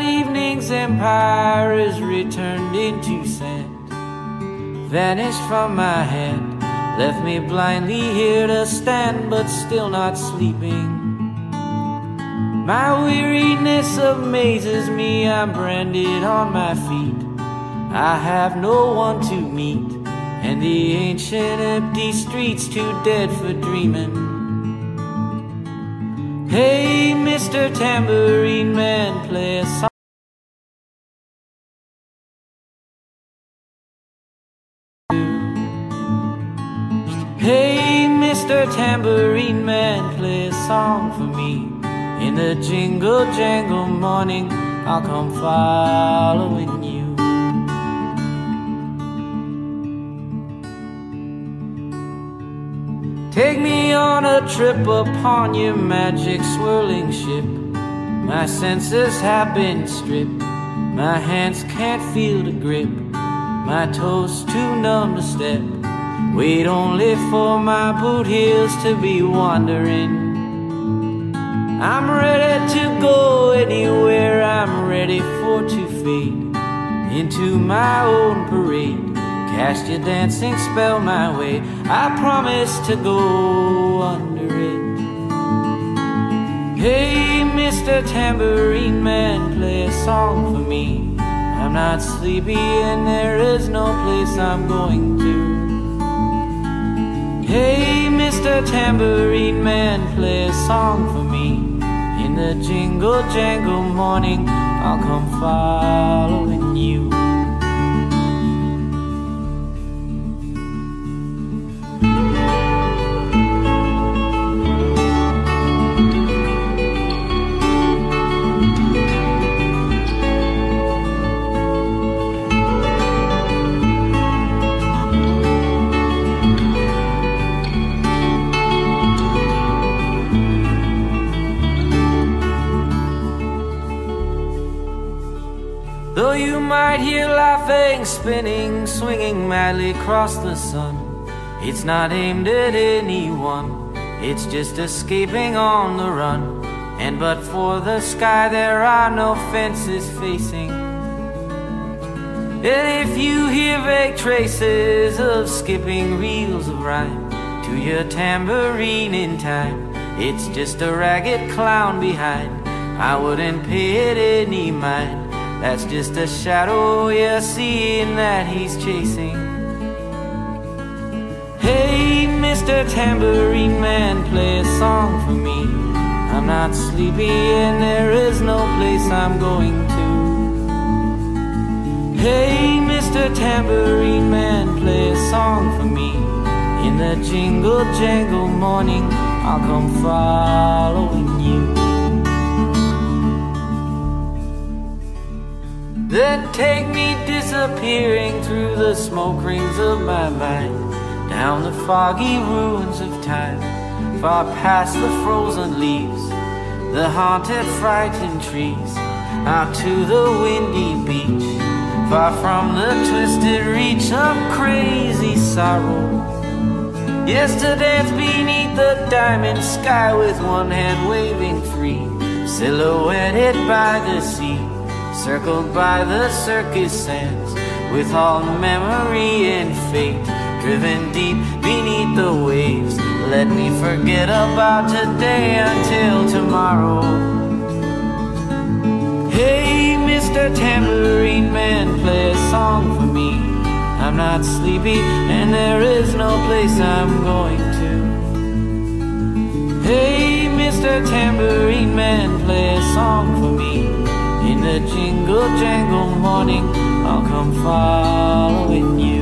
that evening's empire is returned into sand, vanished from my hand, left me blindly here to stand, but still not sleeping. My weariness amazes me, I'm branded on my feet. I have no one to meet, and the ancient empty streets too dead for dreaming. Hey, Mr. Tambourine Man, play a song. Tambourine Man, play a song for me. In the jingle jangle morning, I'll come following you. Take me on a trip upon your magic swirling ship. My senses have been stripped. My hands can't feel the grip. My toes too numb to step. Wait only for my boot heels to be wandering. I'm ready to go anywhere. I'm ready for to fade into my own parade. Cast your dancing spell my way. I promise to go under it. Hey, Mr. Tambourine Man, play a song for me. I'm not sleepy and there is no place I'm going to. Tambourine Man, play a song for me. In the jingle jangle morning, I'll come following laughing, spinning, swinging madly across the sun, it's not aimed at anyone, it's just escaping on the run. And but for the sky, there are no fences facing. And if you hear vague traces of skipping reels of rhyme to your tambourine in time, it's just a ragged clown behind. I wouldn't pay it any mind. That's just a shadow you're seeing that he's chasing. Hey, Mr. Tambourine Man, play a song for me. I'm not sleepy and there is no place I'm going to. Hey, Mr. Tambourine Man, play a song for me. In the jingle jangle morning, I'll come following you. Then take me disappearing through the smoke rings of my mind, down the foggy ruins of time, far past the frozen leaves, the haunted, frightened trees, out to the windy beach, far from the twisted reach of crazy sorrow. Yes, to dance beneath the diamond sky with one hand waving free, silhouetted by the sea circled by the circus sands, with all memory and fate driven deep beneath the waves. Let me forget about today until tomorrow. Hey, Mr. Tambourine Man, play a song for me. I'm not sleepy, and there is no place I'm going to. Hey, Mr. Tambourine Man, play a song for me. The jingle jangle morning, I'll come following you.